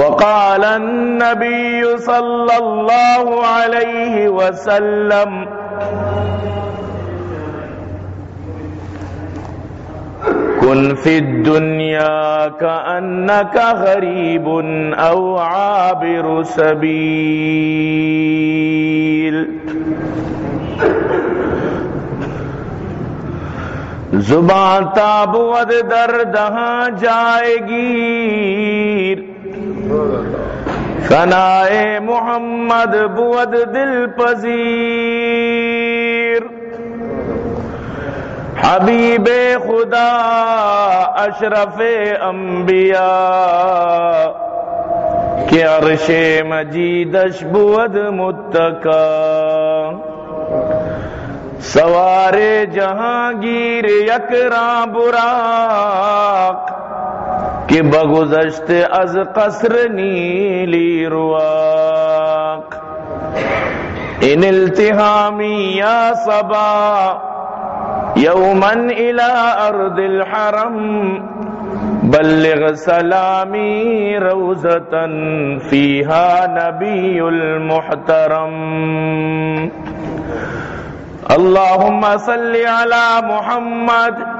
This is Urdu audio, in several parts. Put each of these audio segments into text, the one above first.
وقال النبي صلى الله عليه وسلم كن في الدنيا كأنك غريب أو عابر سبيل. زبان تابود دردہاں جائے گی۔ ثنائے محمد بود دل پذیر حبیب خدا اشرف انبیاء۔ کہ عرش مجیدش بود متکا سوار جہانگیر یکراں براق۔ کہ بگزشت از قصر نیلی رواق، ان التحامی یا صبا یومن الى ارض الحرم، بلغ سلامی روزتا فیہا نبی المحترم۔ اللهم صل على محمد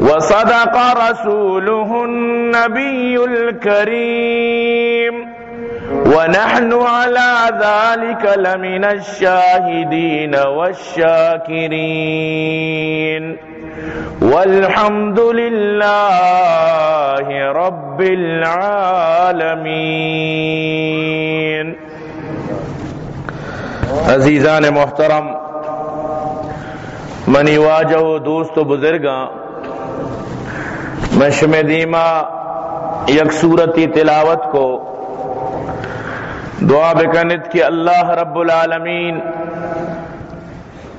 وصدق رسوله النبي الكريم. ونحن على ذلك لمن الشاهدين والشاكرين. والحمد لله رب العالمين. عزیزان محترم، منی واجہ دوست و بزرگاں مشم دیما، یک صورتی تلاوت کو۔ دعا بکنت کہ اللہ رب العالمین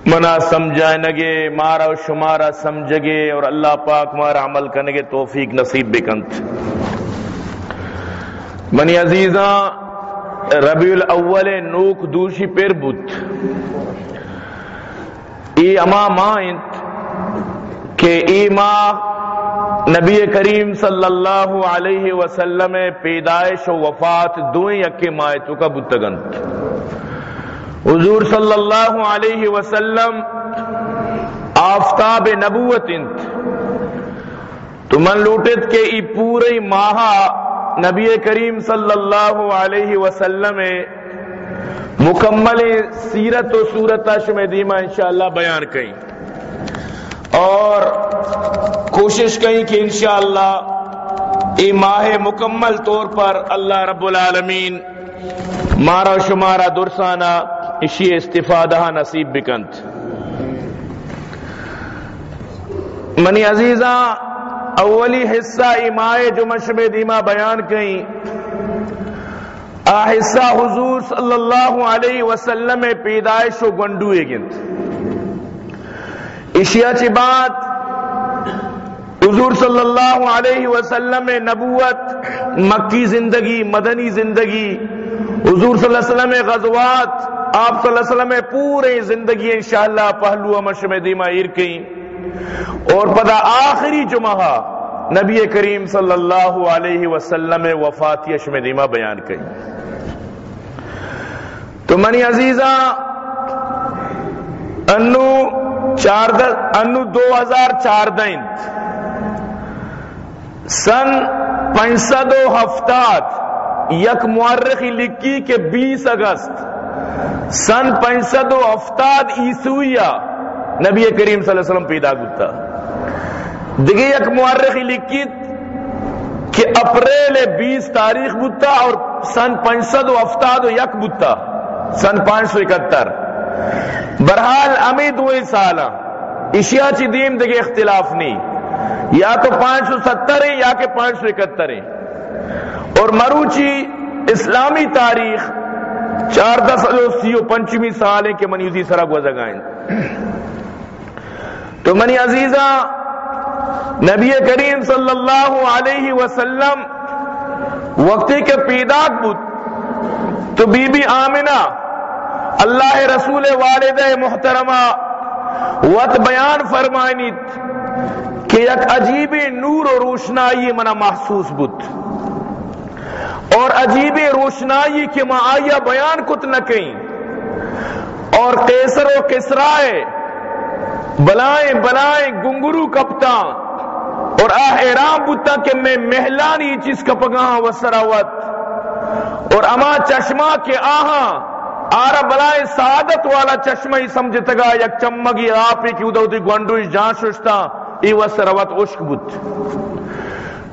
منا سمجھائے نگے مارا و شمارا سمجھگے اور اللہ پاک مارا عمل کرنے کے توفیق نصیب بکنت۔ منی عزیزاں ربیع الاول نوک دوشی پیر بوت ای اما مائنت کہ ای ماں نبی کریم صلی اللہ علیہ وسلم پیدائش و وفات دوئیں یکے مائتوں کا بتگنت حضور صلی اللہ علیہ وسلم آفتاب نبوت انت تو من لوٹت کہ ای پورے ماہا نبی کریم صلی اللہ علیہ وسلم مکمل سیرت و صورت میں دیما انشاءاللہ بیان کہیں اور کوشش کہیں کہ انشاءاللہ ای ماہ مکمل طور پر اللہ رب العالمین مارا شمارا درسانہ اشی استفادہ نصیب بکنت منی عزیزاں، اولی حصہ ایمائے جو مشب دیما بیان کہیں آہستہ حضور صلی اللہ علیہ وسلم پیدائش و گنڈوئے گنت اشیاء چی بات حضور صلی اللہ علیہ وسلم نبوت، مکی زندگی، مدنی زندگی، حضور صلی اللہ علیہ وسلم غزوات، آپ صلی اللہ علیہ وسلم پورے زندگی انشاءاللہ پہلو مشم دیما ارکیں اور پدا آخری جمعہ نبی کریم صلی اللہ علیہ وسلم وفاتی اشم دیما بیان کہیں تو منی عزیزہ، انو چار انو دو ہزار چار دین سن پینسد و ہفتاد، یک مورخی لکھی کہ بیس اگست۔ سن پینسد و ہفتاد عیسویہ، نبی کریم صلی اللہ علیہ وسلم پیدا گتا دیکھیں یک مورخی لکھی کہ اپریل بیس تاریخ بتا اور سن پینسد و ہفتاد و یک بتا سن پانچ سو اکہتر۔ برحال امی دوئی سالہ اشیاء چی دیم دیکھے اختلاف نہیں یا تو پانچ سو ستر ہے یا کہ پانچ سو اکہتر ہے اور مروچی اسلامی تاریخ چار دس سی پنچمی سال ہے کہ منی اسی سرا گزگائیں تو منی عزیزہ، نبی کریم صلی اللہ علیہ وسلم وقتی کے پیداک بود۔ تو بی بی آمنہ اللہ رسول والد محترمہ وط بیان فرمائنیت کہ یک عجیب نور و روشنائی منا محسوس بود۔ اور عجیب روشنائی کے ما آیا بیان کت نہ کہیں۔ اور قیسر و کسرائے، بلائیں بلائیں گنگرو کپتا اور احرام بتا کہ میں محلانی چیز کا پگاہ وسراوت اور اما چشمہ کے آہاں آرا بلائیں سعادت والا چشمہ ہی سمجھتا گا، یک چمگی آپ کی ادھا ادھی گونڈوش جان ششتا، ای وسراوت عشق بت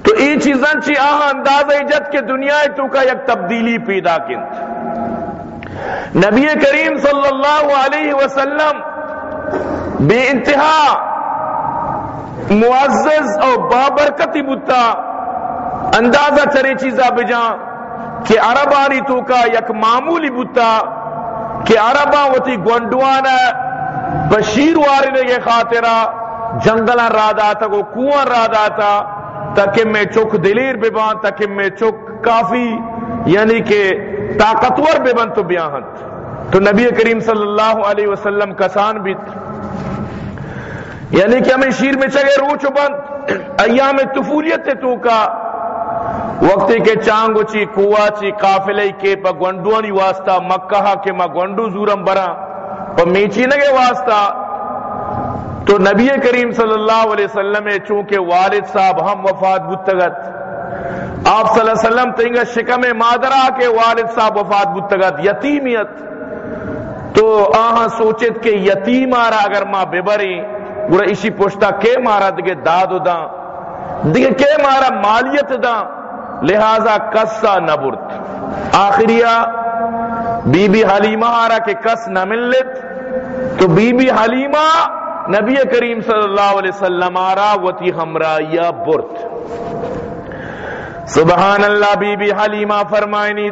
تو ای چیزاں چی آہاں انداز ایجت کے دنیا تو کا یک تبدیلی پیدا کنت نبی کریم صلی اللہ علیہ وسلم بے انتہا معزز اور بابرکتی بتا اندازہ چرے چیزا بجان کہ عربانی تو کا یک معمولی بتا کہ عربا وتی گونڈوانا بشیر وارنے کے خاطرہ جنگلا را داتا کو کنواں را داتا تاکہ میں چک دلیر بے بان، تاکہ میں چک کافی یعنی کہ طاقتور بے بان تو بیاہت تو نبی کریم صلی اللہ علیہ وسلم کسان بھی یعنی کہ ہمیں شیر میں چگے روچ بند ایام تفولیت تو کا وقتی کے چانگو چی کوا چی قافلے کے پا گونڈوانی واسطہ مکہ کے ما گونڈو زورم برا، پا میچی نگے واسطہ۔ تو نبی کریم صلی اللہ علیہ وسلم چونکہ والد صاحب ہم وفات بتگت آپ صلی اللہ علیہ وسلم تنگا شکم مادرہ کے والد صاحب وفات بتگت یتیمیت۔ تو آہاں سوچت کہ یتیم آرہ اگر ماں ببری، گورا اسی پوچھتا کہ مارا، دگے دادو دا دگے کہ مارا مالیت دا لہذا کسا نہ آخریہ بی بی حلیمہ آرہ کے کس نہ ملت۔ تو بی بی حلیمہ نبی کریم صلی اللہ علیہ وسلم آرہ وتی ہمرایا برت سبحان اللہ، بی بی حلیمہ فرمائنی،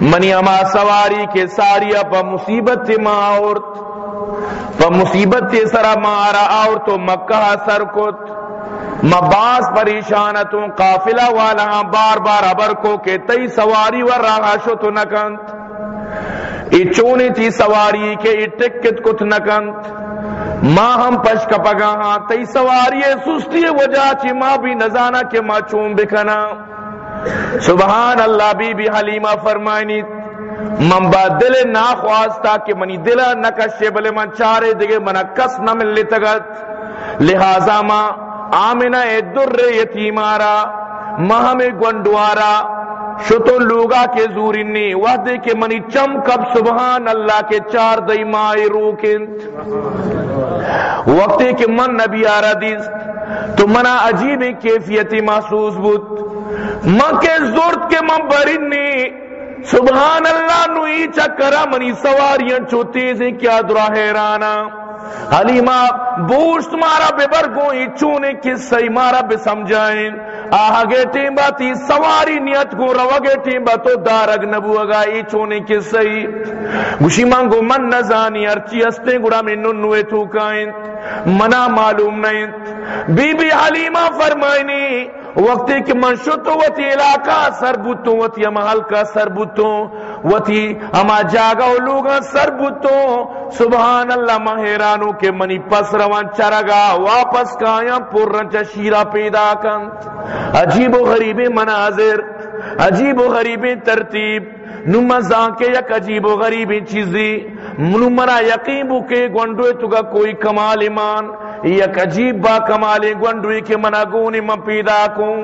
منی اما سواری کے ساریا پا مصیبت ما عورت پا مصیبت سرا مارا اور تو مکہ سر کت۔ مباس پریشانتوں، قافلہ والا بار بار ابر کو کہ تئی سواری ور رہا شو تو نکنت ای چونی تھی سواری کے ای ٹکت کت نکنت ماں ہم پش کپگا ہاں تئی سواری سستی وجہ چی ماں بھی نزانا کے ماں چون بکنا۔ سبحان اللہ، بی بی حلیمہ فرمائنی، من با دل ناخواستا کہ منی دل نکشے، بلے من چارے دگے من کس نہ مل تگت۔ لہذا ماں آمنہ در یتیمارا، مہم گونڈوارا شتو لوگا کے زورنی وحدے کے منی چم کب سبحان اللہ کے چار دئی مائی روکنت وقتے کے من نبی آرہ دیس تو منا عجیب کیفیتی محسوس بود۔ من کے زورت کے من برنی، سبحان اللہ نو چکرہ منی سواریاں چو تیزیں کیا درا حیرانا حلیمہ، بوشت مارا بے برگو چونے کس سی مارا بے سمجھائیں۔ آہا گے ٹیم باتی سواری نیت کو رو گے ٹیم باتو دارگ نبو اگا ای چونے کس سی گوشی مانگو من نزانی ارچی استے گڑا میں ننوے تھوکائیں منا معلوم نہیں بی بی حلیمہ فرمائنی وقتی کہ من شتو وتی علاقہ، سر بوتوں وتی محل کا سر بوتوں وتی اما جاگا و لوگا سر بوتوں سبحان اللہ مہرانو کے منی پس روان چرگا، واپس کایا پر رنچا شیرہ پیدا کن۔ عجیب و غریب مناظر، عجیب و غریب ترتیب۔ نمزان کے یک عجیب و غریب چیزی نمرا یقین بو کے گونڈوے تو کا کوئی کمال ایمان۔ یک عجیب با کمال گونڈوے کے منا گونی من پیدا کوں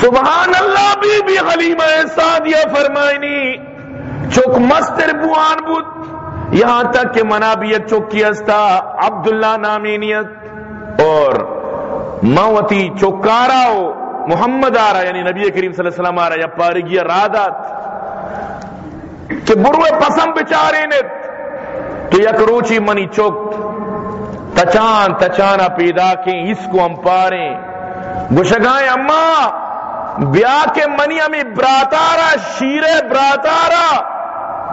سبحان اللہ بی بی غلیمہ سادیہ فرمائنی چک مستر بوان بود یہاں تک کہ منا بھی یک چکی استا عبداللہ نامینیت اور موتی چکاراو محمد آ رہا یعنی نبی کریم صلی اللہ علیہ وسلم آ رہا یا پارگی رادات کہ بروے پسم بچارے نے تو یک روچی منی چک تچان تچانا پیدا کے اس کو ہم پاریں۔ گشگائیں، اما، بیا کے منی ہمیں براتارا شیر براتارا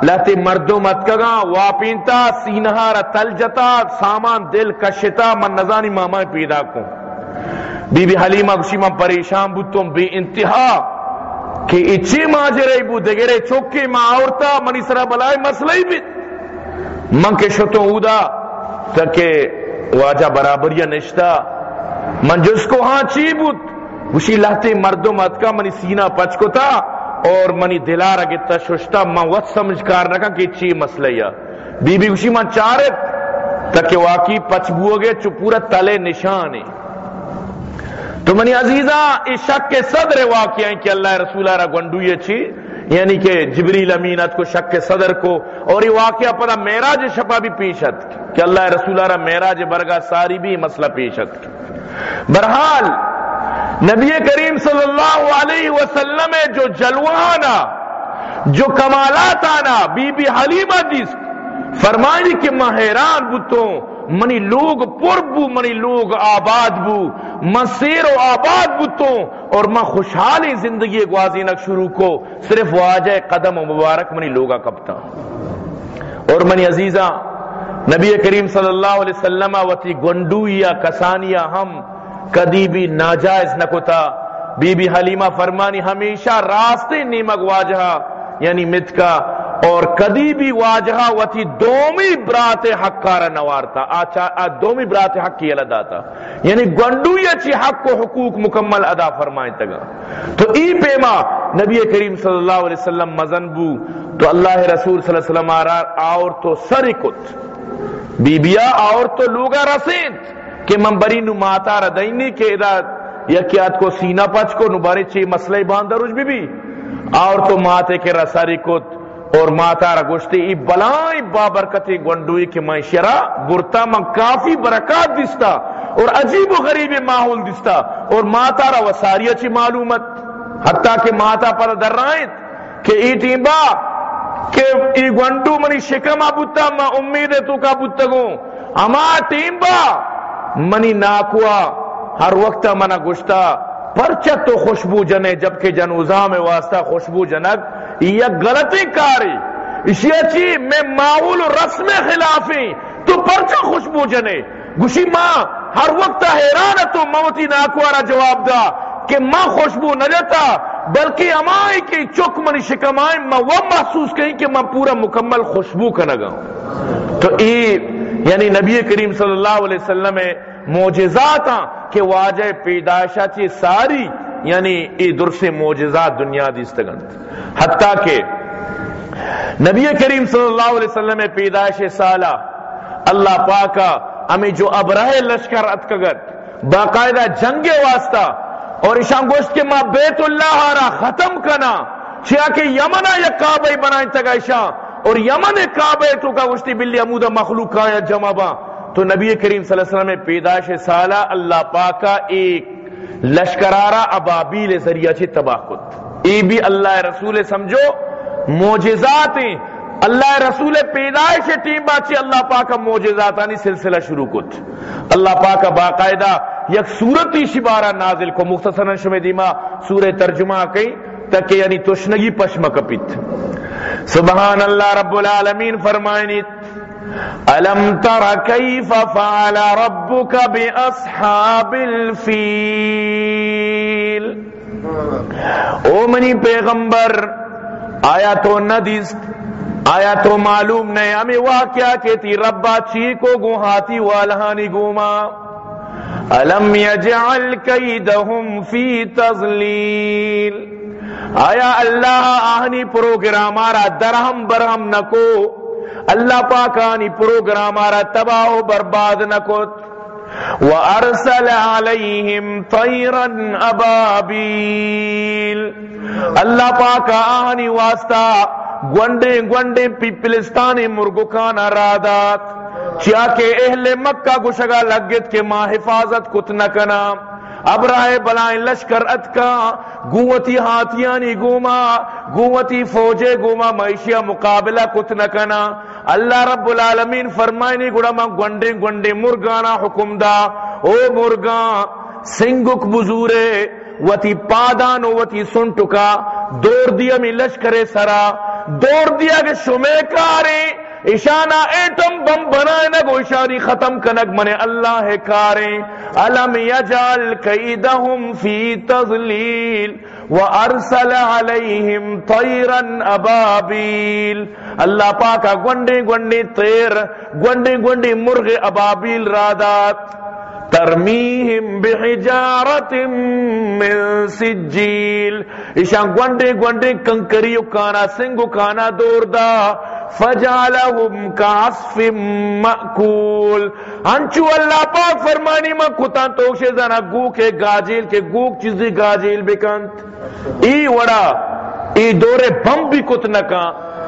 لہتے مردو مت کگا واپینتا، سینہارا تل جتا سامان، دل کشتا، من نزانی ماما پیدا کو بی بی حلیمہ گوشی من پریشان بودتم بے انتہا کہ اچھی ماجرے بو دگرے چوکی ما آورتا منی سرا بلائی مسئلہ بھی من کے شتوں اودا، تاکہ واجہ برابر یا نشتا من جس کو ہاں چی بود گوشی لہتے مردم مت کا منی سینہ پچ کو تھا اور منی دلارا گتا ششتا من وقت سمجھ کار رکھا کہ چی مسئلہ یا۔ بی بی گوشی من چارت، تاکہ واقعی پچ بو گے چو پورا تلے نشان ہے تو منی عزیزہ، اس شک کے صدر واقعہ ہیں کہ اللہ رسولہ را گنڈوئی چی یعنی کہ جبریل امینت کو شک کے صدر کو اور یہ واقعہ پدا میراج شپا بھی پیشت کہ اللہ رسولہ را میراج برگا ساری بھی مسئلہ پیشت برحال نبی کریم صلی اللہ علیہ وسلم جو جلوانا جو کمالات آنا بی بی حلیمہ جس فرمائی کہ میں حیران بتوں، منی لوگ پر بو منی لوگ آباد بو من سیر و آباد بتوں اور میں خوشحالی زندگی گوازی نک شروع کو، صرف واجہ قدم و مبارک منی لوگا کبتا اور منی عزیزہ نبی کریم صلی اللہ علیہ وسلم وتی گنڈویا، کسانیا، ہم کدی بھی ناجائز نکتا بی بی حلیمہ فرمانی، ہمیشہ راستے نیمک واجہ یعنی مت کا اور کدی بھی واجہ وتی دومی برات حق کارا نوارتا۔ آ، دومی برات حق کی الگ آتا یعنی گنڈو یا حق کو حقوق مکمل ادا فرمائیں تگا۔ تو ای پیما، نبی کریم صلی اللہ علیہ وسلم مزن بو۔ تو اللہ رسول صلی اللہ علیہ وسلم آرار آور تو سرکت۔ بی بیا آور تو لوگا رسید۔ کہ من بری نو ماتا ردینی کہ ادا یکیات کو سینہ پچ کو نو باری چی مسئلہ باندر رج بی بی اور تو ماتے کے رساری کت اور ماتا را گوشتی، ای بلائی بابرکتی گونڈوئی کے میں شرا گرتا من کافی برکات دستا اور عجیب و غریب ماحول دستا اور ماتا را وساری اچھی معلومت۔ حتیٰ کہ ماتا پر در رائت کہ ای ٹیم با کہ ای گونڈو منی شکما بوتا، ما امید تو کا بوتا گو۔ اما ٹیم با منی ناکوا ہر وقت منا گشتا پرچت تو خوشبو جنے، جبکہ جنوزہ میں واسطہ خوشبو جنک یہ غلطی کاری، اسی اچھی میں معول رسم خلافی، تو پرچہ خوشبو جنے۔ گوشی ماں، ہر وقت حیران تو موتی ناکوارا جواب دا کہ ماں خوشبو نہ جتا بلکہ امائی کی چک منی شکمائیں ماں وہ محسوس کہیں کہ ماں پورا مکمل خوشبو کا نگا تو ای یعنی نبی کریم صلی اللہ علیہ وسلم موجزات کہ واجہ پیدائشہ چی ساری یعنی ای درس موجزات دنیا دیستگند. حتیٰ کہ نبی کریم صلی اللہ علیہ وسلم پیدائش سالہ اللہ پاکا ہمیں جو ابرہ لشکر اتکگت باقاعدہ جنگ واسطہ، اور اشان گوشت کے ماں بیت اللہ آرہ ختم کنا چیا کہ یمنہ یک کعبہ بنائیں تگا اشان اور یمن کعبہ تو کا گوشتی بلی امودہ مخلوق آیا جمع با۔ تو نبی کریم صلی اللہ علیہ وسلم پیدائش سالہ اللہ پاکا ایک لشکرارا ابابیل ذریعہ چھ تباہ کت ای بھی اللہ رسول سمجھو موجزات ہیں۔ اللہ رسول پیدائش ٹیم باچی اللہ پاک موجزاتانی سلسلہ شروع کت اللہ پاک باقاعدہ یک صورتی شبارہ نازل کو مختصرا شمی دیما سورہ ترجمہ کئی تک یعنی تشنگی پشمک پیت۔ سبحان اللہ رب العالمین فرمائنیت الم تر کیف فعل ربک باصحاب الفیل او منی پیغمبر، آیا تو ندیست آیا تو معلوم نہیں ہمیں واقعہ کہتی، ربا چی کو گوہاتی والہانی گوما؟ الم یجعل کیدہم فی تضلیل؟ آیا اللہ آہنی پروگرام آرہ درہم برہم نکو؟ اللہ پاکانی پروگرام آرہ تباہ و برباد نکوت. وَأَرْسَلَ عَلَيْهِمْ طَيْرًا أَبَابِيل. اللہ پاک آہنی واسطہ گونڈے گونڈے پیپلستانی مرگکان ارادات. چیا کہ اہل مکہ گشگا لگت کے ماں حفاظت کت نکنا اب رائے بلائیں لشکر اتکا گوتی ہاتھیانی گوما گوتی فوجے گوما، معیشیہ مقابلہ کت نکنا اللہ رب العالمین فرمائنی گڑا ما گونڈے گونڈے مرگانا حکم دا۔ او مرگان سنگک بزورے، وتی پادان وتی سنٹکا دور دیا می لشکر سرا۔ دور دیا کہ شمے کارے اشانہ ایٹم بم بنائے نگو اشاری ختم کنگ منے اللہ کارے علم یجال قیدہم فی تضلیل وارسل علیہم طیرا ابابیل۔ اللہ پاکا گونڈے گونڈے تیر، گونڈے گونڈے مرغ ابابیل رادات ترمیہم بحجارت من سجیل ایشان گونڈے گونڈے کنکریو کانا سنگو کانا دور دا فجالہم کعصف مأکول انچو اللہ پاک فرمانی ما کتان توشے زنا گو کے گاجیل کے گوک چیزی گاجیل بکنت ای وڑا، ای دورے بم بھی کت نکا.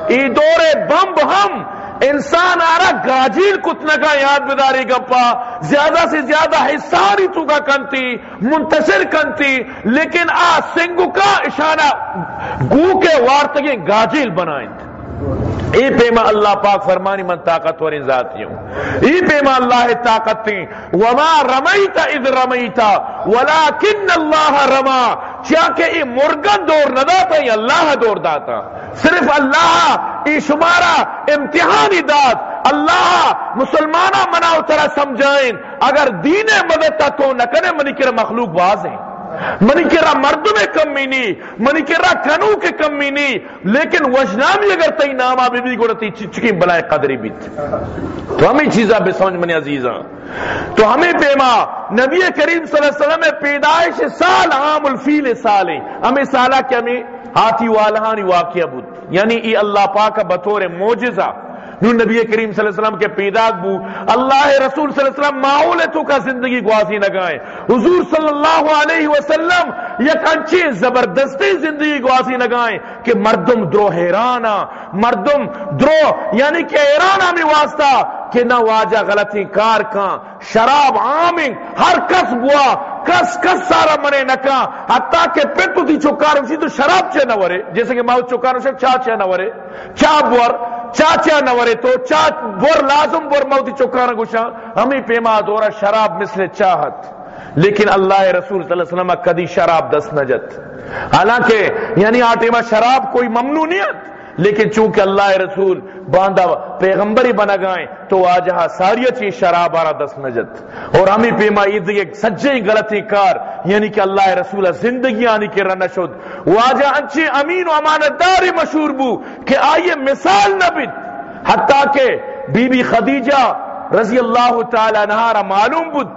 ای دورے بم ہم انسان آرہ گاجیل کتنا کا یاد بداری گپا، زیادہ سے زیادہ حصاری تو کا کنتی، منتشر کنتی، لیکن آ سنگو کا اشارہ، گو کے وارتگی گاجیل بنائیں۔ ای پیما اللہ پاک فرمانی من طاقتور ذاتی ہوں۔ ای پیما اللہ طاقت تھی وما رمیت اذ رمیت، ولیکن اللہ رما۔ چاکہ ای مرگن دور نہ داتا اللہ دور داتا۔ صرف اللہ ای شمارا امتحانی داد۔ اللہ مسلمانہ مناو ترہ سمجھائیں۔ اگر دین مدد تو نہ کرے کر مخلوق واضح منی کرا مردم کمی نہیں منی کرا کنو کے کمی نہیں، لیکن وجنامی اگر تی ناما بی بی گوڑا تی چکی بلائے قدری بیت۔ تو ہمیں چیزاں بے سمجھ منی عزیزاں۔ تو ہمیں پیما، نبی کریم صلی اللہ علیہ وسلم پیدائش سال عام الفیل سالیں ہمیں سالہ کہ ہمیں؟ ہاتھی والہانی واقعہ بود۔ یعنی ای اللہ پاک بطور موجزہ یوں نبی کریم صلی اللہ علیہ وسلم کے پیدا بو، اللہ رسول صلی اللہ علیہ وسلم معول تو کا زندگی گواسی نگائیں حضور صلی اللہ علیہ وسلم یک انچی زبردستی زندگی گواسی نگائیں کہ مردم درو حیرانا مردم درو یعنی کہ حیرانا میں واسطہ کہ نہ واجہ غلطی کار کان شراب عامن ہر کس بوا، کس کس سارا منے نکا حتیٰ کہ پھر تو تھی چکار اسی تو شراب چے نہ ورے، جیسے کہ ماؤ چکار اسی چاہ چے نہ ورے، چاہ بور چاچا نورے تو چا بور لازم بور موتی چکانا گوشا ہمیں پیما دورا شراب مثل چاہت۔ لیکن اللہ رسول صلی اللہ علیہ وسلم کدی شراب دست نجت حالانکہ یعنی آٹے میں شراب کوئی ممنونیت لیکن چونکہ اللہ رسول باندھا پیغمبری بنا گائیں تو آجہا ساری چیز شراب آرہ دست نجت اور ہمیں پیما عید ایک سجے غلطی کار یعنی کہ اللہ رسول زندگی آنی کے رنہ شد۔ واجہ انچے امین و امانت داری مشہور بو کہ آئیے مثال نہ بید حتیٰ کہ بی بی خدیجہ رضی اللہ تعالی نہارا معلوم بود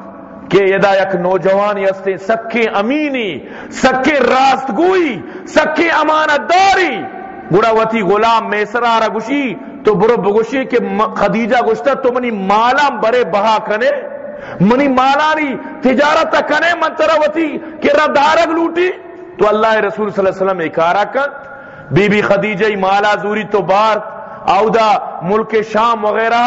کہ یدا یک نوجوان یستے سکے امینی، سکے راست گوئی سکے امانت داری گڑا وتی غلام میسرا را گشی تو برو بگوشی کہ خدیجہ گشتا تو منی مالا برے بہا کنے، منی مالانی تجارت کنے، من کہ را لوٹی۔ تو اللہ رسول صلی اللہ علیہ وسلم اکارا کن بی بی خدیجہ مالا زوری تو بار اودا ملک شام وغیرہ،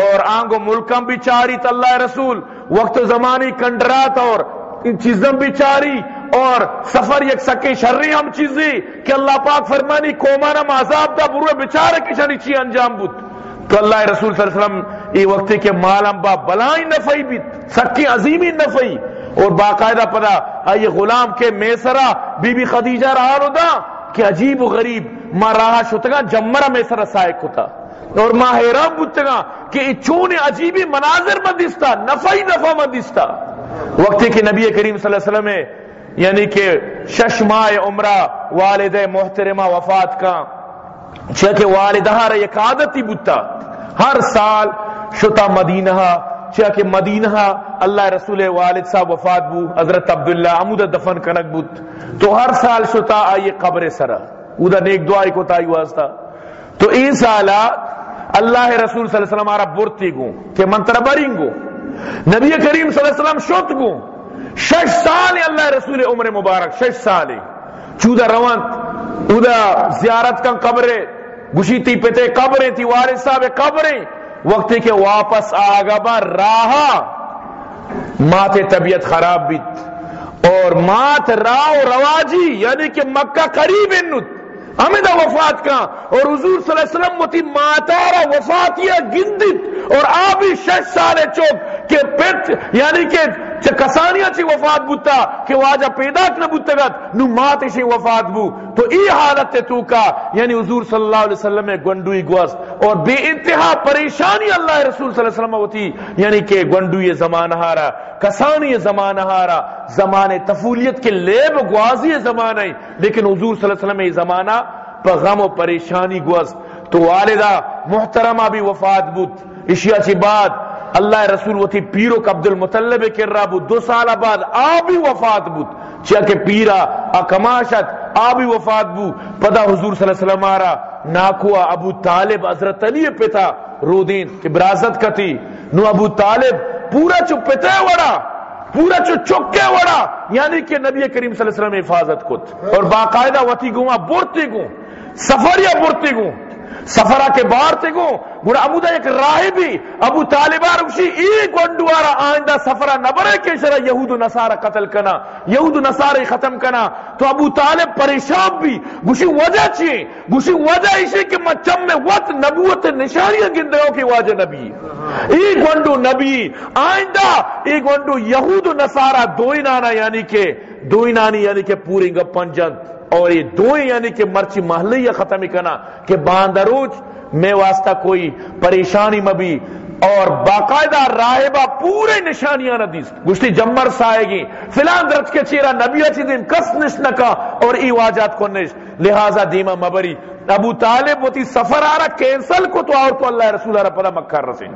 اور آنگو ملکم بھی چاری تو اللہ رسول، وقت زمانی کنڈرات اور ان چیزم بھی چاری۔ اور سفر یک سکے شرری ہم چیزی کہ اللہ پاک فرمانی کومانا معذاب دا بروے بچارے کی شری چی انجام بود۔ تو اللہ رسول صلی اللہ علیہ وسلم ای وقتی کے مالم با بلائیں نفعی بیت، سکی عظیمی نفعی۔ اور باقاعدہ پدا آئی غلام کے میسرا بی بی خدیجہ رہا رو دا کہ عجیب و غریب، ما راہا شتگا جمرہ میسرا سائق ہوتا۔ اور ما حیران بودتگا کہ چون عجیبی مناظر مندستا نفعی نفع مندستا وقتی کہ نبی کریم صلی اللہ علیہ وسلم یعنی کہ شش ماہ عمرہ والد محترمہ وفات کا چاہے والدہ رہا یک عادتی بودتا ہر سال شتا مدینہ چاہے مدینہ اللہ رسول والد صاحب وفات بو، حضرت عبداللہ عمود دفن کنک بود تو ہر سال شتا آئیے قبر سرا۔ اودا نیک دعائی کو تائی واسطہ تو این سالہ اللہ رسول صلی اللہ علیہ وسلم آرہ برتی گو کہ منتر برین گو نبی کریم صلی اللہ علیہ وسلم شت گو شش سال اللہ رسول عمر مبارک، شش سال چودہ روانت، اودا زیارت کا قبرے گشی تی پتے قبریں، تی وارث صاحب قبریں۔ وقتی کہ واپس آگا با راہا۔ مات طبیعت خراب بیت۔ اور مات راہ رواجی یعنی کہ مکہ قریب انت ہمیں دا وفات کا اور حضور صلی اللہ علیہ وسلم متی ماتارا وفاتیہ گندت اور آبی شش سالے چوک کہ پت یعنی کہ کسانیاں چی وفات بوتا، کہ واجہ پیدا نہ بوتگت نو مات شی وفات بو۔ تو ای حالت تو کا یعنی حضور صلی اللہ علیہ وسلم میں گنڈوئی گوست اور بے انتہا پریشانی اللہ رسول صلی اللہ علیہ وسلم ہوتی یعنی کہ گنڈوئی زمان ہارا، کسانی زمان ہارا زمان تفولیت کے لیب گوازی زمان ہے لیکن حضور صلی اللہ علیہ وسلم یہ زمانہ پر غم و پریشانی گوست تو والدہ محترمہ بھی وفات بود۔ اشیاء چی بات اللہ رسول وہ تھی پیرو عبد المطلب کر رہا بود دو سال بعد آبی وفات بود۔ چاہ کہ پیرا اکماشت آبی وفات بو پدا حضور صلی اللہ علیہ وسلم آرہ ناکوا ابو طالب حضرت علی پتا رو دین کہ برازت کتی نو ابو طالب پورا چو پتا وڑا، پورا چو چکے وڑا۔ یعنی کہ نبی کریم صلی اللہ علیہ وسلم حفاظت کت۔ اور باقاعدہ وطی گوما بورتی گو سفر یا بورتی گو سفرہ کے بار تے گو گوڑا ابو دا ایک راہ بھی، ابو طالبہ رکشی ایک وندوارا آئندہ سفرہ نبرے کے شرع یہود و نصارہ قتل کنا، یہود و نصارہ ختم کنا۔ تو ابو طالب پریشان بھی، گوشی وجہ چیئے گوشی وجہ اسے کہ مچم میں وقت، نبوت نشانیاں گندگوں کی واجہ نبی۔ ایک وندو نبی، آئندہ ایک وندو یہود و نصارہ دوئی نانا یعنی کہ دوئی نانی یعنی کہ پوری گپن جنت اور یہ دوئے یعنی کہ مرچی محلی یا ختم کنا کہ باندروج میں واسطہ کوئی پریشانی مبی اور باقاعدہ راہبہ پورے نشانیاں ندیس گشتی جمر سائے گی۔ فلان درج کے چیرہ نبی اچھی دن کس نش نکا اور ای واجات کو نش لہذا دیمہ مبری، ابو طالب وہ سفر آ رہا کینسل کو تو اور تو اللہ رسول اللہ پدا مکہ رسین۔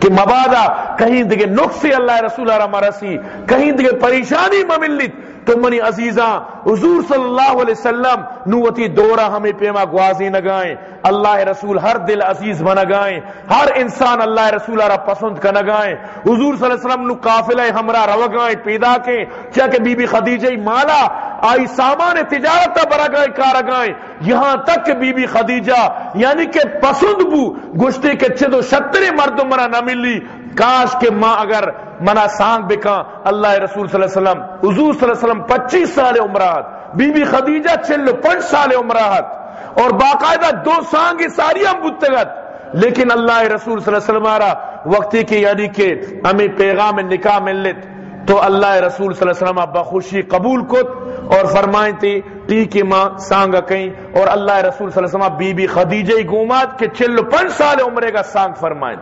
کہ مبادا، کہیں دیگے نقصی اللہ رسول اللہ مرسی، کہیں دیگے پریشانی مملت۔ تو منی عزیزاں، حضور صلی اللہ علیہ وسلم نوتی دورہ ہمیں پیما گوازی نگائیں اللہ رسول ہر دل عزیز بنگائیں ہر انسان اللہ رسول را پسند کا نگائیں حضور صلی اللہ علیہ وسلم نو قافلہ ہمراہ روگائیں پیدا کے چاہ کہ بی بی خدیجہ مالا، آئی سامان تجارت برا گائے کارا گائیں یہاں تک کہ بی بی خدیجہ یعنی کہ پسند بو، گشتے کے چھدو شترے مردم منا نہ ملی۔ کاش کے ماں اگر منا سانگ بکا اللہ رسول صلی اللہ علیہ وسلم، حضور صلی اللہ علیہ وسلم پچیس سال عمرات بی بی خدیجہ چلو پنچ سال عمرات اور باقاعدہ دو سانگ ساری ہم بتگت لیکن اللہ رسول صلی اللہ علیہ وسلم آرہ وقتی کی یعنی کہ ہمیں پیغام نکاح ملت۔ تو اللہ رسول صلی اللہ علیہ وسلم بخوشی قبول کت اور فرمائیں تھی ٹی کی ماں سانگ کہیں اور اللہ رسول صلی اللہ علیہ وسلم بی بی خدیجہ گومات کے چل پنج سال عمرے کا سانگ فرمائیں۔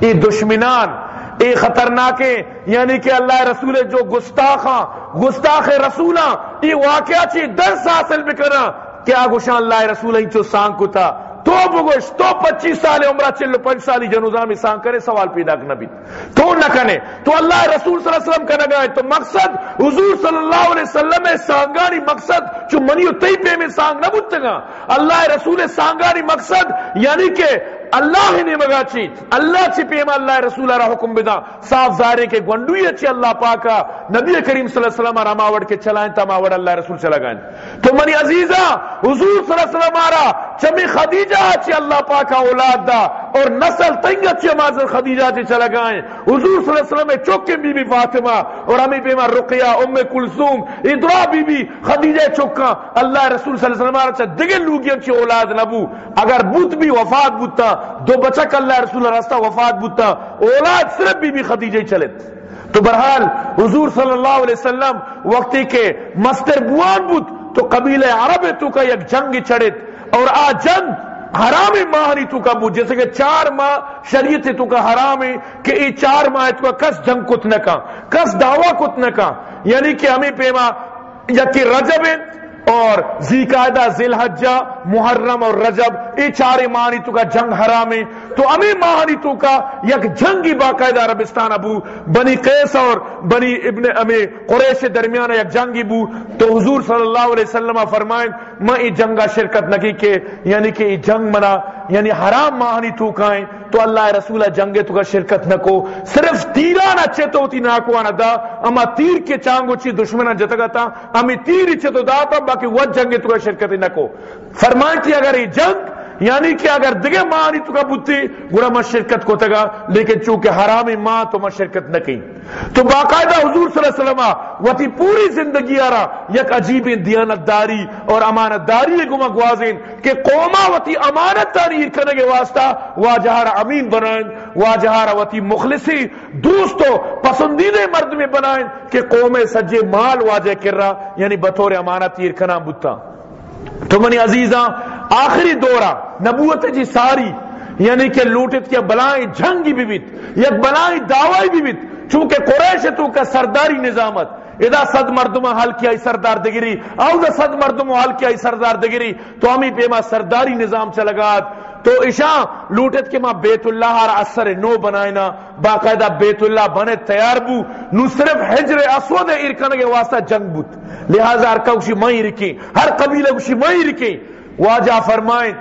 ای دشمنان، ای خطرناک یعنی کہ اللہ رسول جو گستاخاں گستاخ ہاں، رسولاں ای واقعہ چی درس حاصل بکنا کیا گوشان اللہ رسول ہی چو سانگ کو تھا؟ تو بگوش، تو پچیس سال عمرہ چلو پنچ سالی جنوزہ میں سانگ کرے، سوال پیدا کرنا بھی تو نہ کنے تو اللہ رسول صلی اللہ علیہ وسلم کا نگاہ تو مقصد حضور صلی اللہ علیہ وسلم سانگانی مقصد چو منیو تی پہ میں سانگ نہ بتگا اللہ رسول سانگانی مقصد یعنی کہ اللہ نے مگا چیت۔ اللہ چی پیما اللہ رسول اللہ حکم بدا۔ صاف ظاہر کے گونڈوی اچھی اللہ پاکا نبی کریم صلی اللہ علیہ وسلم رما وڑ کے چلائیں تا ماوڑ اللہ رسول چلا گائیں تو منی عزیزہ، حضور صلی اللہ علیہ وسلم آرہ چمی خدیجہ اچھی اللہ پاکا اولاد دا۔ اور نسل تنگ اچھے مازر خدیجہ سے چلا گئے حضور صلی اللہ علیہ وسلم چوکے بی بی فاطمہ اور ہمیں پیما رقیہ، ام کلثوم، ادرا بی بی خدیجہ چوکا اللہ رسول صلی اللہ علیہ وسلم اچھا دگے لوگی انچی اولاد نبو اگر بوت بھی وفات بوتا دو بچک اللہ رسول اللہ رستہ وفات بوتا اولاد صرف بی بی خدیجہ چلت۔ تو برحال حضور صلی اللہ علیہ وسلم وقتی کے مستر بوان بود، تو قبیل عرب تو کا یک جنگ چڑت اور آ جنگ حرام ماہ تو کا بود، جیسے کہ چار ماہ شریعت تو کا حرام ہے کہ ای چار ماہ تو کا کس جنگ کت نکا کس دعویٰ کت نکا یعنی کہ ہمیں پیما یکی رجب اور زی قاعدہ محرم اور رجب ای چار ماہی تو کا جنگ حرام تو امی ماہی تو کا یک جنگی باقاعدہ عربستان ابو بنی قیس اور بنی ابن امی قریش درمیان یک جنگی بو۔ تو حضور صلی اللہ علیہ وسلم فرمائیں، میں ای جنگا شرکت نکی کہ یعنی کہ ای جنگ منا یعنی حرام ماہنی تو کائیں، تو اللہ رسولہ جنگے تو کا شرکت نہ کو۔ صرف تیران اچھے تو تی ناکو آنا دا، اما تیر کے چانگو چی دشمنہ جتگا تا، امی تیر اچھے تو دا تا، باقی وہ جنگے تو کا شرکت نکو فرمائیں کہ اگر یہ جنگ یعنی کہ اگر دگے ماں تو کا بوتی گڑا میں شرکت کو تگا، لیکن چونکہ حرامی ماں تو میں شرکت نہ کی تو باقاعدہ حضور صلی اللہ علیہ وسلم وہ پوری زندگی آ رہا یک عجیب دیانت داری اور امانت داری گما گوازین کہ قوما وتی امانت داری کرنے کے واسطہ واجہارا امین بنائیں واجہارا وتی مخلصی، دوستو پسندیدہ مرد میں بنائیں کہ قوم سجے مال واجہ کر رہا یعنی بطور امانت تیر کنا بتا تو منی عزیزاں آخری دورہ نبوت جی ساری یعنی کہ لوٹت کیا بلائیں جنگی بھی بیت، یک بلائیں دعوائی بھی بیت، چونکہ قریش تو کا سرداری نظامت۔ ادا صد مردمہ حل کیا سردار دگری او دا صد مردمہ حل کیا سردار دگری تو ہمیں پیما سرداری نظام چلگات تو عشاء لوٹت کے ماں بیت اللہ ہر اثر نو بنائنا باقاعدہ بیت اللہ بنے تیار بو۔ نو صرف حجر اسود ارکن کے واسطہ جنگ بوت۔ لہذا ہر کشی مئی رکی ہر قبیلہ کشی مئی رکی واجہ فرمائیں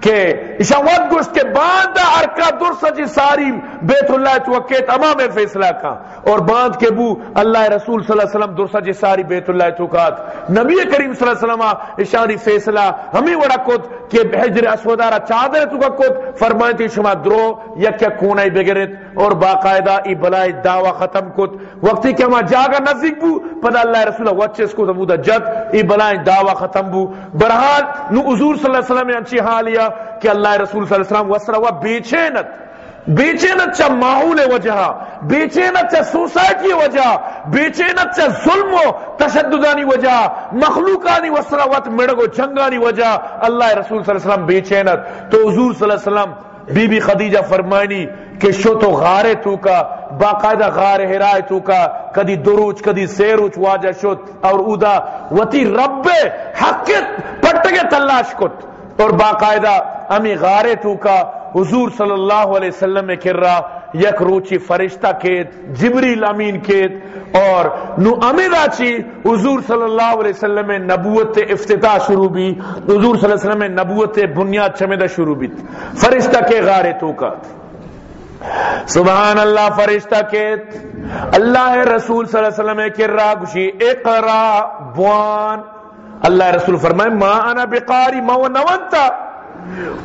کہ اشا وقت گوشت کے باندھ ارکا در سجی ساری بیت اللہ توقع تمام فیصلہ کا۔ اور باندھ کے بو اللہ رسول صلی اللہ علیہ وسلم در سجی ساری بیت اللہ توقعات نبی کریم صلی اللہ علیہ وسلم اشاری فیصلہ ہمیں وڑا کت کہ بحجر اسودارا چادر تو کا کت۔ فرمائیں تھی شما درو یک یک کونائی بگرت اور باقاعدہ ای بلائی دعوی ختم کت۔ وقتی کہ ہما جاگا نزدیک بو، پدا اللہ رسول اللہ وچس کو تبودا جد ای بلائی دعوی ختم بو۔ برحال نو حضور صلی اللہ علیہ وسلم نے انچی حالیا کہ اللہ اللہ رسول صلی اللہ علیہ وسلم وسرہ بیچینت بیچینت چا ماحول وجہ بیچینت چا سوسائٹی وجہ بیچینت چا ظلم و تشددانی وجہ، مخلوقانی وسروت مڑگو جنگانی وجہ، اللہ رسول صلی اللہ علیہ وسلم بیچینت تو حضور صلی اللہ علیہ وسلم بی بی خدیجہ فرمائنی کہ شو تو غارے تو کا، باقاعدہ غار ہرائے تو کا، کدی دروچ کدی سیروچ واجہ شت اور اودا وتی رب حق پٹگے تلاش کت۔ اور باقاعدہ امی غارے تو کا حضور صلی اللہ علیہ وسلم میں کر رہا، یک روچی فرشتہ کیت، جبریل امین کیت، اور نو امیدہ چی حضور صلی اللہ علیہ وسلم میں نبوت افتتاح شروع بھی، حضور صلی اللہ علیہ وسلم میں نبوت بنیاد چمیدہ شروع بھی، فرشتہ کے غارے تو کا۔ سبحان اللہ فرشتہ کیت، اللہ رسول صلی اللہ علیہ وسلم میں کر رہا، گوشی، اقرا، بوان اللہ رسول فرمائے، ما انا بقاری، ما و نونتا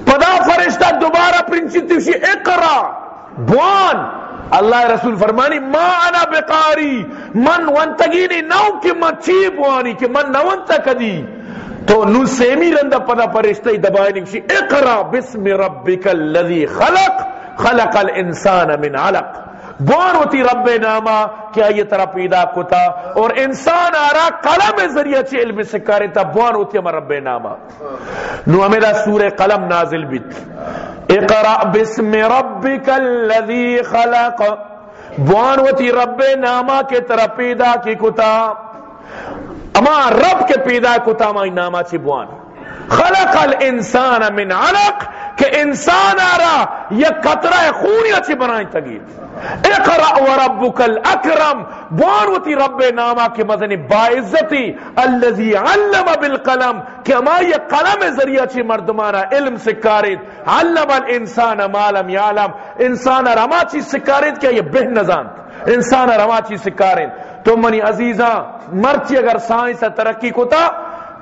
پدا فرشتہ دوبارہ پرنچی تیوشی اقرا، بوان. اللہ رسول فرمانی، ما انا بقاری، من وانتگینی نو کہ من چی بوانی، کہ من نونتا کدی. تو نو سیمی رندہ پدا فرشتہ دبائنی کشی اقرا بسم ربک اللذی خلق خلق الانسان من علق. بوان ہوتی رب ناما، کیا یہ طرح پیدا کتا اور انسان آرا قلم ذریعہ چی علم سکاری تا بوان ہوتی ہمارا رب ناما۔ نو ہمیرا سور قلم نازل بیت اقرأ بسم ربک الذی خلق۔ بوان ہوتی رب ناما کے طرح پیدا کی کتا اما رب کے پیدا کتا مائی ناما چی بوان۔ خلق الانسان من علق کہ انسان آرا یہ قطرہ خونی اچھی بنائیں تگی اقرأ وربک الاکرم بانوتی رب نامہ کے مزنی باعزتی اللذی علم بالقلم، کہ اما یہ قلم ذریعہ چی مردمانا علم سکارید۔ علم الانسان مالم یعلم۔ انسان رما چی سکارید کیا یہ بہ نزانت انسان رما چی سکارید۔ تو منی عزیزاں مرچی اگر سائنس ترقی کو تا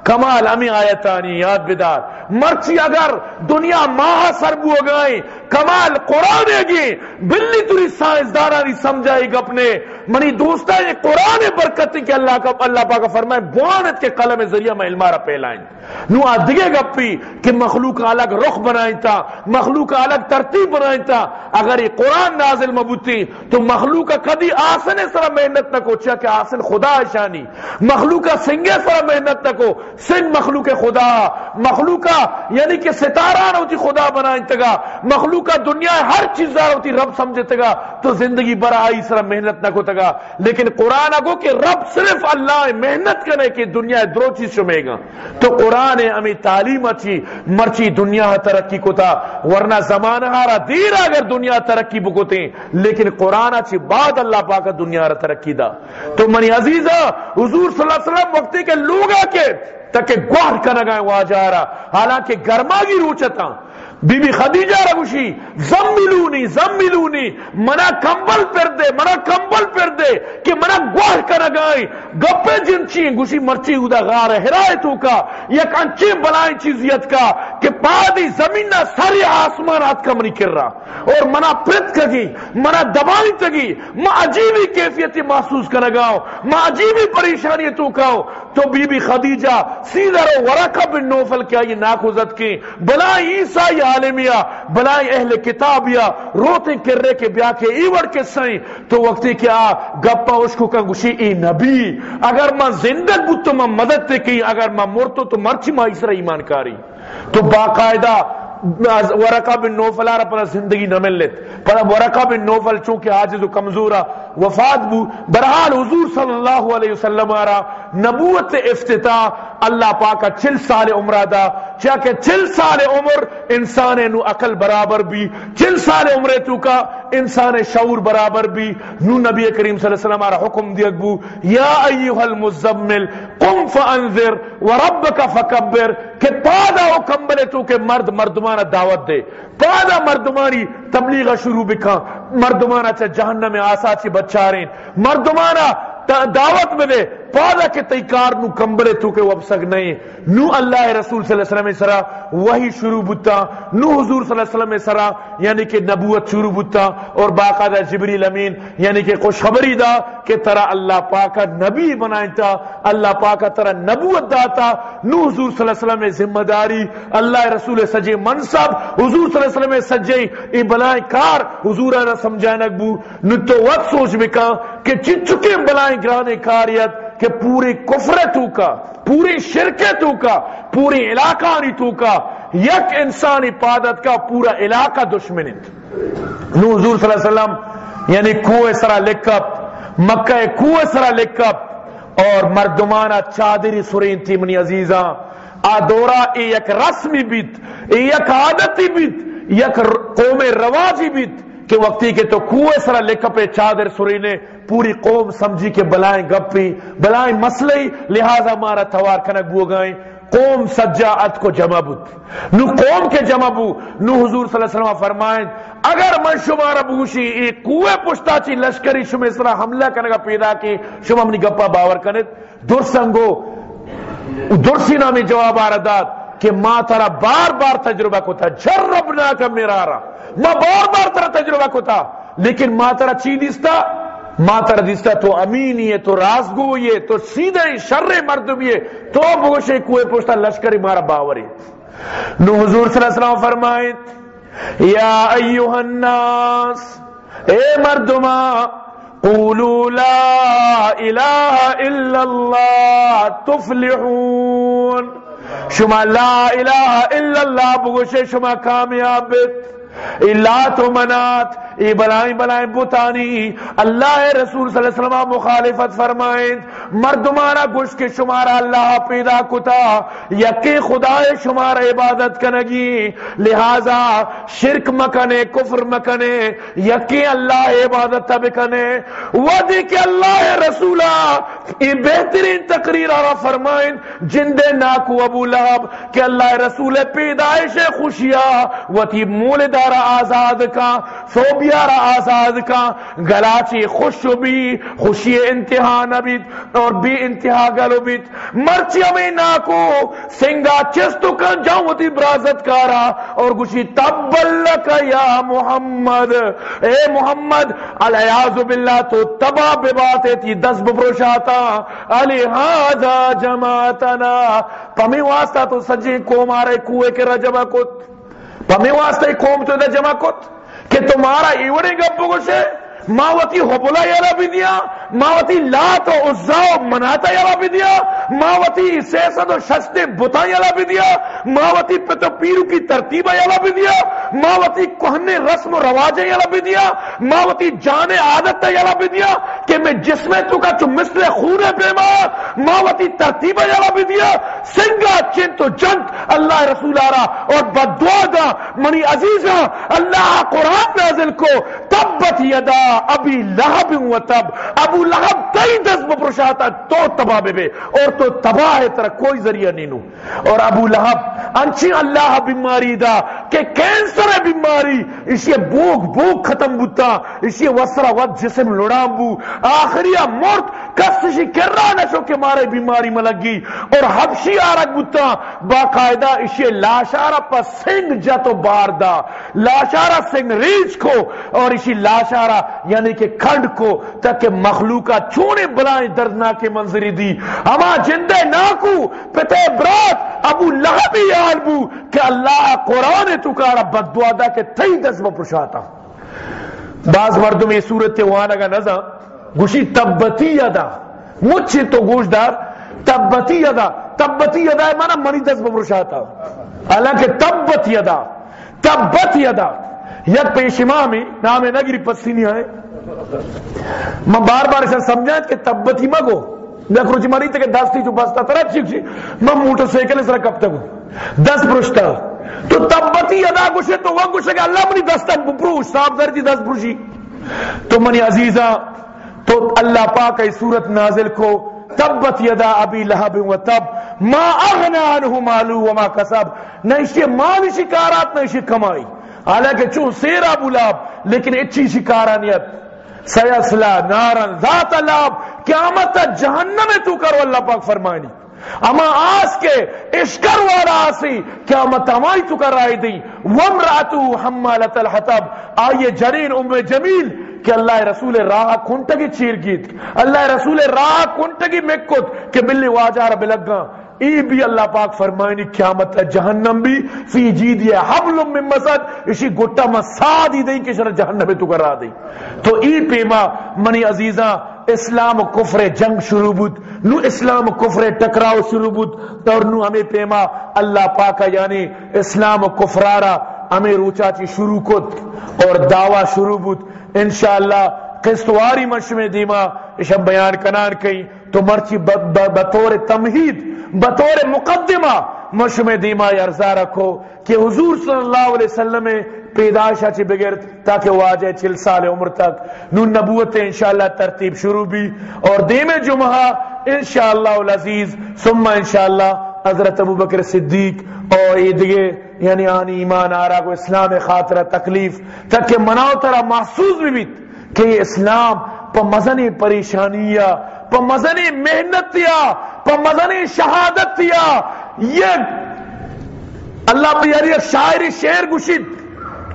کمال امی آیتانی، یاد بدار. مرچی اگر دنیا ماہ سربو گائیں کمال قرآن گی بلی توری سائنسدارانی سمجھائی گپنے منی دوستا یہ قرآن برکتی کہ اللہ کا اللہ پاک فرمائے، بوانت کے قلم ذریعہ میں علمارہ پہلائیں نو آدھگے گپی کہ مخلوق الگ رخ بنائیں تا، مخلوق الگ ترتیب بنائیں تا۔ اگر یہ قرآن نازل مبوتی تو مخلوق کا کدی آسن سر محنت نہ کو چاہ کہ آسن خدا شانی۔ مخلوق سنگے سر محنت نہ کو سنگ مخلوق خدا۔ مخلوق یعنی کہ ستارہ ہوتی خدا بنائیں تگا۔ مخلوق دنیا ہر چیز ہوتی رب سمجھے تگا، تو زندگی برا آئی سر محنت نہ کو تگا۔ لیکن قرآن اگو کہ رب صرف اللہ محنت کرے کہ دنیا درو چیز شمے گا۔ تو قرآن امی تعلیم اچھی، مرچی دنیا ہاں ترقی کو تھا ورنہ زمانہ ہارا دیر اگر دنیا ترقی بکوتے لیکن قرآن اچھی بعد اللہ پاک دنیا را ترقی دا۔ تو منی عزیزہ، حضور صلی اللہ علیہ وسلم وقتی کے لوگا کے تاکہ گوار کا نگائیں وہ جا رہا حالانکہ گرما کی روچتا ہاں، بی بی خدیجہ رگوشی، زملونی زملونی، منا کمبل پر دے، منا کمبل پر دے، کہ منا گوہ کر گائی گپے جنچی گوشی مرچی ہودا غار، ہرائے تو کا، یک انچے بلائیں چیزیت کا، کہ پادی زمین نہ ساری آسمان آت کا منی کر رہا۔ اور منا پرت کگی، منا دبانی تگی، ما عجیبی کیفیتی محسوس کر گاؤں، ما عجیبی پریشانی تو کاؤ تو بی بی خدیجہ، سیدھا رو ورقہ بن نوفل کیا یہ ناکوزت کی بلائیں عیسیٰ یا عالمیا بلائیں اہل کتابیا روتے کرے کے بیا کے ایوڑ کے سائیں۔ تو وقتی کیا گپا اس کو کنگوشی ای نبی، اگر میں زندگ بود تو میں مدد تے کی، اگر میں مرتو تو مرچی ماں سر ایمان کاری۔ تو باقاعدہ ورقہ بن نوفل آرہ پر زندگی نہ مل لیت۔ پر ورقہ بن نوفل چونکہ عاجز و کمزورا وفات بو۔ برحال حضور صلی اللہ علیہ وسلم آرہ نبوت افتتاح اللہ پاکا چل سال عمرہ دا۔ چاکہ چل سال عمر انسان نو عقل برابر بھی، چل سال عمر تو کا انسان شعور برابر بھی۔ نو نبی کریم صلی اللہ علیہ وسلم آرہ حکم دیگ بو، یا ایوہ المزمل قم فانذر وربک فکبر، کہ پادا او کمبلے تو کہ مرد مردمانہ دعوت دے۔ پادا مردمانی تبلیغ شروع بکھا۔ مردمانہ چا جہنم میں آسا چی بچارین۔ مردمانہ دعوت میں دے پادا کے تیکار نو کمبلے تو کے وبسک نہیں۔ نو اللہ رسول صلی اللہ علیہ وسلم سرا وہی شروع بتا نو حضور صلی اللہ علیہ وسلم سرا یعنی کہ نبوت شروع بتا اور باقاعدہ جبریل امین یعنی کہ خوشخبری دا کہ ترا اللہ پاکا نبی بنائیں تا اللہ پاکا ترا نبوت داتا۔ نو حضور صلی اللہ علیہ وسلم ذمہ داری، اللہ رسول سجے منصب، حضور صلی اللہ علیہ وسلم سجے ای بلائیں کار۔ حضور نے سمجھائیں بو نو تو وقت سوچ بکا کہ چچکے بلائیں گرانے کاریت۔ کہ پوری کفر تو کا، پوری شرکے تو کا، پوری علاقہ نہیں تو کا، یک انسان عبادت کا پورا علاقہ دشمن نو حضور صلی اللہ علیہ وسلم یعنی کوہ سرا لکپ مکہ کوہ سرا لکپ اور مردمانہ چادری سرین تھی منی عزیزاں، آ دورا ای یک رسمی بیت، ای یک عادتی بیت، یک قوم رواجی بیت کہ وقتی کے تو کوئے سرا لکپے چادر سرینے، پوری قوم سمجھی کے بلائیں گپی، بلائیں مسئلے لہذا مارا توار کنک بو گئیں قوم سجاعت کو جمع بود نو قوم کے جمع بو، نو حضور صلی اللہ علیہ وسلم فرمائیں، اگر من شمارا بوشی ایک کوئے پشتا چی لشکری شما اس طرح حملہ کنگا پیدا کی، شما منی گپا باور کنت درسنگو، درسی نامی جواب آرداد کہ ماں ترا بار بار تجربہ کو تھا جربنا کا میرارا ماں بار بار ترا تجربہ کو تھا لیکن ماں ترا چی دیستا ماں ترا دیستا تو امینی ہے، تو رازگو یہ تو سیدھے شر مردم یہ تو بگوشے کوئے پوچھتا، لشکری مارا باوری۔ نو حضور صلی اللہ علیہ وسلم فرمائیں یا ایوہ الناس، اے مردمہ قولوا لا الہ الا اللہ تفلحون۔ شما لا الہ الا اللہ بگوشے شما کامیاب اللہ تو منات ای بلائیں بلائیں بتانی، اللہ رسول صلی اللہ علیہ وسلم مخالفت فرمائیں۔ مردمانہ گوش کے شمارا، اللہ پیدا کتا۔ یکی خدا شمارا عبادت کنگی۔ لہذا شرک مکنے، کفر مکنے یکی اللہ عبادت بکنے ودی کہ اللہ رسولہ ای بہترین تقریر آرہ فرمائیں۔ جندے ناکو ابو لہب، کہ اللہ رسول پیدائش خوشیاں و تی مول دارا آزاد کا سو بیارا آزاد کا، گلاچی خوش بھی خوشی انتہا نبیت اور بھی انتہا گلو بیت۔ مرچی ہمیں ناکو، سنگا چستو کن جاؤں تی برازت کارا۔ اور گوشی تبلک یا محمد۔ اے محمد علیہ باللہ تو تبا بے بات تھی دس بپروشاتا علی حاضا جماعتنا۔ پمی واسطہ تو سجی کو مارے کوئے کے رجبہ کت۔ پمی واسطہ قوم تو دے جمع کت کہ تمہارا ایوڑے گپ گوشے ماوتی حبلا یلا بھی دیا، ماوتی لات و عزا و مناتا یلا بھی دیا، ماوتی سیسد و شست بتا یلا بھی دیا، ماوتی پتو پیرو کی ترتیبہ یلا بھی دیا، ماوتی کوہنے رسم و رواج یلا بھی دیا، ماوتی جان عادت یلا بھی دیا کہ میں جس میں تو کا چو مثل خون پیما ماوتی ترتیبہ یلا بھی دیا، سنگا چن تو جنت، اللہ رسول آرہ اور بدعا دا منی عزیزہ، اللہ قرآن نازل کو، تبت یدا ابی لہب و تب۔ ابو لہب کئی دس بپرشاتا تو تباہ بے بے۔ اور تو تباہ ہے ترہ، کوئی ذریعہ نینو اور ابو لہب، انچی اللہ بیماری دا کہ کینسر ہے بیماری۔ اسی بوگ بوگ ختم بوتا اسی وسرہ ود جسم لڑام بو۔ آخریہ مرد کسشی کر رہا نشو کہ مارے بیماری ملگی اور حبشی آرک بوتا باقاعدہ اسی لاشارہ پا سنگ جاتو بار دا لاشارہ سنگ ریچ کو۔ اور اسی لاشارہ یعنی کہ کھنڈ کو تاکہ مخلوقہ چونے بلائیں دردنا کے منظری دی۔ اما جندے ناکو، پتے برات، ابو لہبی آلبو کہ اللہ قرآن تکارا بددعا دا کہ تئی دزمہ پرشاتا۔ بعض مردم یہ صورت تیوانا کا نظر۔ گوشی تبتی یدا مجھ تو گوش دار۔ تبتی یدا تبتی یدا ہے، مانا منی دزمہ پرشاتا۔ حالانکہ تبت یدا تبت یدا یک پیش امامی نام نگری پسی نہیں آئے۔ میں بار بار اسے سمجھا کہ تبت ہی مگو۔ دیکھ روچی ماری تک دس تھی جو بستا ترہ چیک چی۔ میں موٹر سیکل اس رہا کب تک دس پرشتا تو تبتی ادا گوشے تو وہ گوشے کہ اللہ منی دس تک پروش، صاحب در دی دس پروشی۔ تو منی عزیزہ، تو اللہ پاک ای صورت نازل کو۔ تبت یدا ابی لہب و تب۔ ما اغنا عنہ مالو وما کسب۔ نہ اسی مال شکارات نہ اسی کمائی۔ حالانکہ چون سیرا بلاب لیکن اچھی شکارانیت سیسلا نارن، ذات لاب قیامت جہنم تو کرو، اللہ پاک فرمائنی۔ اما آس کے اشکر والا آسی، قیامت ہمائی تو کر آئی دی ومراتو حمالت الحطب۔ آئیے جرین ام جمیل، کہ اللہ رسول راہ کنٹگی چیر گیت۔ اللہ رسول راہ کنٹگی مکت کہ بلی واجار بلگا ای بھی اللہ پاک فرمائنی قیامت ہے، جہنم بھی۔ فی جید یہ حبل من مسد۔ اسی گٹا مسادی دیں کہ شرح جہنم تو کرا دیں۔ تو ای پیما، منی عزیزاں، اسلام و کفر جنگ شروع بود۔ نو اسلام و کفر ٹکراؤ شروع بود۔ اور نو ہمیں پیما، اللہ پاکا یعنی اسلام و کفرارا، ہمیں روچا چی شروع کت اور دعویٰ شروع بود۔ انشاءاللہ قسطواری مشمع دیما اشم بیان کنان کئی تو مرچی بطور تمہید، بطور مقدمہ مشمع دیما ارزا رکھو کہ حضور صلی اللہ علیہ وسلم پیدائش اچھی بغیر تاکہ وہ آجائے چل سال عمر تک۔ نون نبوت انشاءاللہ ترتیب شروع بھی اور دیم جمعہ انشاءاللہ العزیز، ثم انشاءاللہ حضرت ابو بکر صدیق اور یہ دیگے یعنی آنی ایمان آرہ کو اسلام خاطرہ تکلیف تک کہ مناؤ ترہ محسوس بھی بیت کہ یہ اسلام پا مزنی پریشانیہ مزنی محنت تیا، پا مزنی شہادت تیا۔ یہ اللہ پیاری ایک شاعری شعر گشید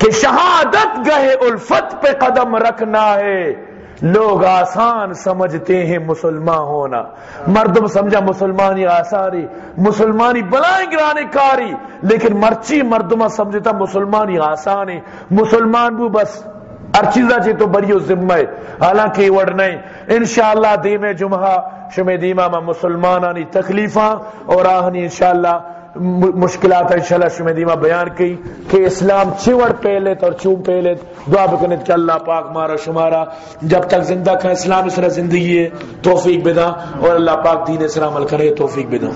کہ شہادت گہے الفت پہ قدم رکھنا ہے۔ لوگ آسان سمجھتے ہیں مسلمان ہونا۔ مردم سمجھا مسلمانی آسانی مسلمانی بلائیں گرانے کاری، لیکن مرچی مردمہ سمجھتا مسلمانی آسانی مسلمان بھی بس ہر چیزہ چی تو بریو ذمہ ہے، حالانکہ وڑ نہیں۔ انشاءاللہ دیم جمعہ شمی دیمہ میں مسلمانانی تکلیفاں اور آہنی انشاءاللہ مشکلات انشاءاللہ شمی دیمہ بیان کی کہ اسلام چیوڑ پہلت اور چون پہلت دعا بکنت کہ اللہ پاک مارا شمارا۔ جب تک زندہ کا اسلام اسرہ زندگی ہے، توفیق بدا اور اللہ پاک دین اسرہ عمل کرے، توفیق بدا